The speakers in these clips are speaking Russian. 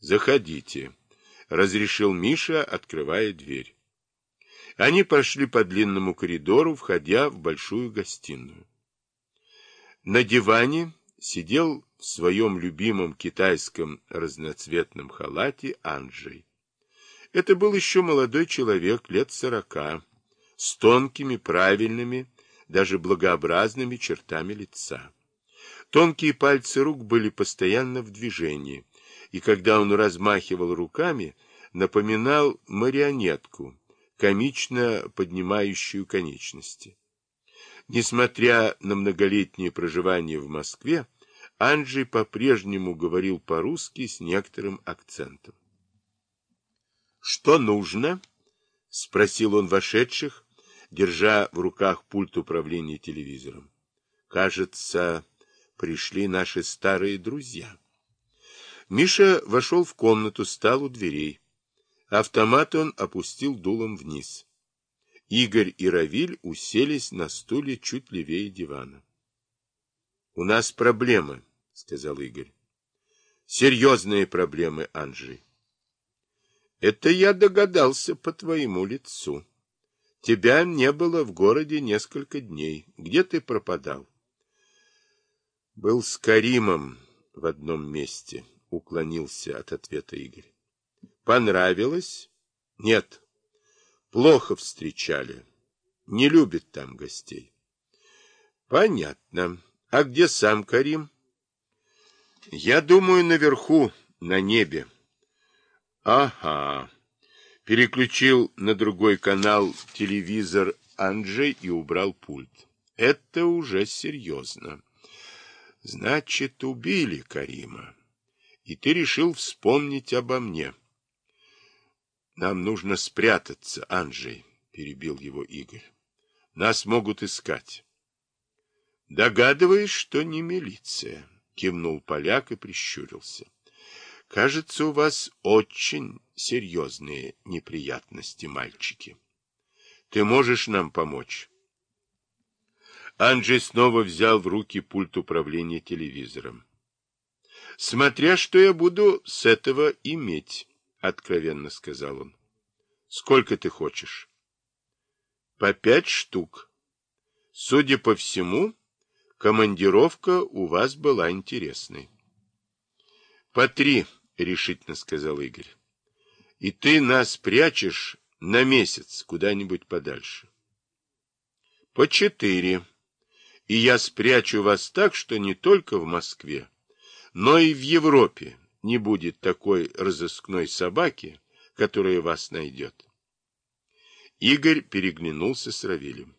Заходите, разрешил Миша, открывая дверь. Они прошли по длинному коридору, входя в большую гостиную. На диване сидел в своем любимом китайском разноцветном халате Анджей. Это был еще молодой человек лет сорока, с тонкими, правильными, даже благообразными чертами лица. Тонкие пальцы рук были постоянно в движении, и когда он размахивал руками, напоминал марионетку, комично поднимающую конечности. Несмотря на многолетнее проживание в Москве, Анджей по-прежнему говорил по-русски с некоторым акцентом. — Что нужно? — спросил он вошедших, держа в руках пульт управления телевизором. — Кажется, пришли наши старые друзья. Миша вошел в комнату, стал у дверей. Автомат он опустил дулом вниз. Игорь и Равиль уселись на стуле чуть левее дивана. — У нас проблемы, — сказал Игорь. — Серьезные проблемы, Анжи. — Это я догадался по твоему лицу. Тебя не было в городе несколько дней. Где ты пропадал? — Был с Каримом в одном месте, — уклонился от ответа Игорь. — Понравилось? — Нет. Плохо встречали. Не любит там гостей. Понятно. А где сам Карим? Я думаю, наверху, на небе. Ага. Переключил на другой канал телевизор Анджей и убрал пульт. Это уже серьезно. Значит, убили Карима. И ты решил вспомнить обо мне. Нам нужно спрятаться, Анджей, перебил его Игорь. Нас могут искать. Догадываешь, что не милиция, кивнул поляк и прищурился. Кажется, у вас очень серьезные неприятности, мальчики. Ты можешь нам помочь? Анджей снова взял в руки пульт управления телевизором. Смотря что я буду с этого иметь. — откровенно сказал он. — Сколько ты хочешь? — По пять штук. Судя по всему, командировка у вас была интересной. — По три, — решительно сказал Игорь. — И ты нас прячешь на месяц куда-нибудь подальше. — По четыре. И я спрячу вас так, что не только в Москве, но и в Европе не будет такой разыскной собаки, которая вас найдет. Игорь переглянулся с Равилем.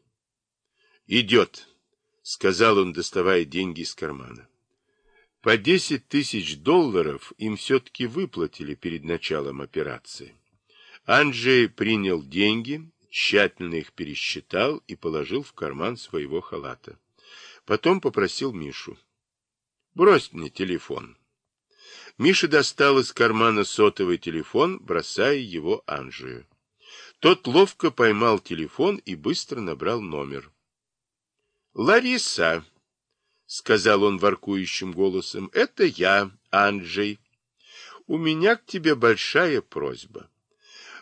«Идет», — сказал он, доставая деньги из кармана. По десять тысяч долларов им все-таки выплатили перед началом операции. Анджей принял деньги, тщательно их пересчитал и положил в карман своего халата. Потом попросил Мишу. «Брось мне телефон». Миша достал из кармана сотовый телефон, бросая его Анжию. Тот ловко поймал телефон и быстро набрал номер. «Лариса», — сказал он воркующим голосом, — «это я, Анджей. У меня к тебе большая просьба.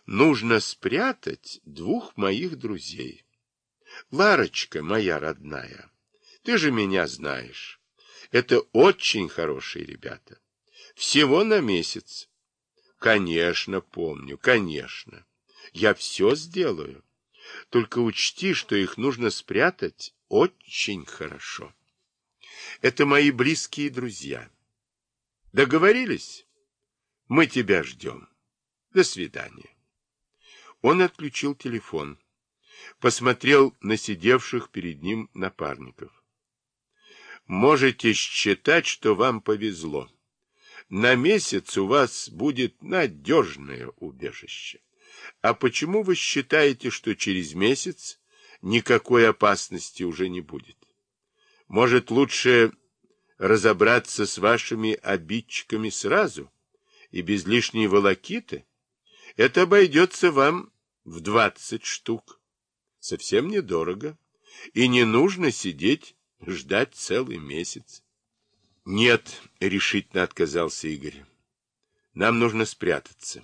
Нужно спрятать двух моих друзей. Ларочка моя родная, ты же меня знаешь. Это очень хорошие ребята. Всего на месяц. Конечно, помню, конечно. Я все сделаю. Только учти, что их нужно спрятать очень хорошо. Это мои близкие друзья. Договорились? Мы тебя ждем. До свидания. Он отключил телефон. Посмотрел на сидевших перед ним напарников. Можете считать, что вам повезло на месяц у вас будет надежное убежище. А почему вы считаете, что через месяц никакой опасности уже не будет? Может, лучше разобраться с вашими обидчиками сразу и без лишней волокиты? Это обойдется вам в двадцать штук. Совсем недорого. И не нужно сидеть, ждать целый месяц. Нет, решительно отказался Игорь. Нам нужно спрятаться.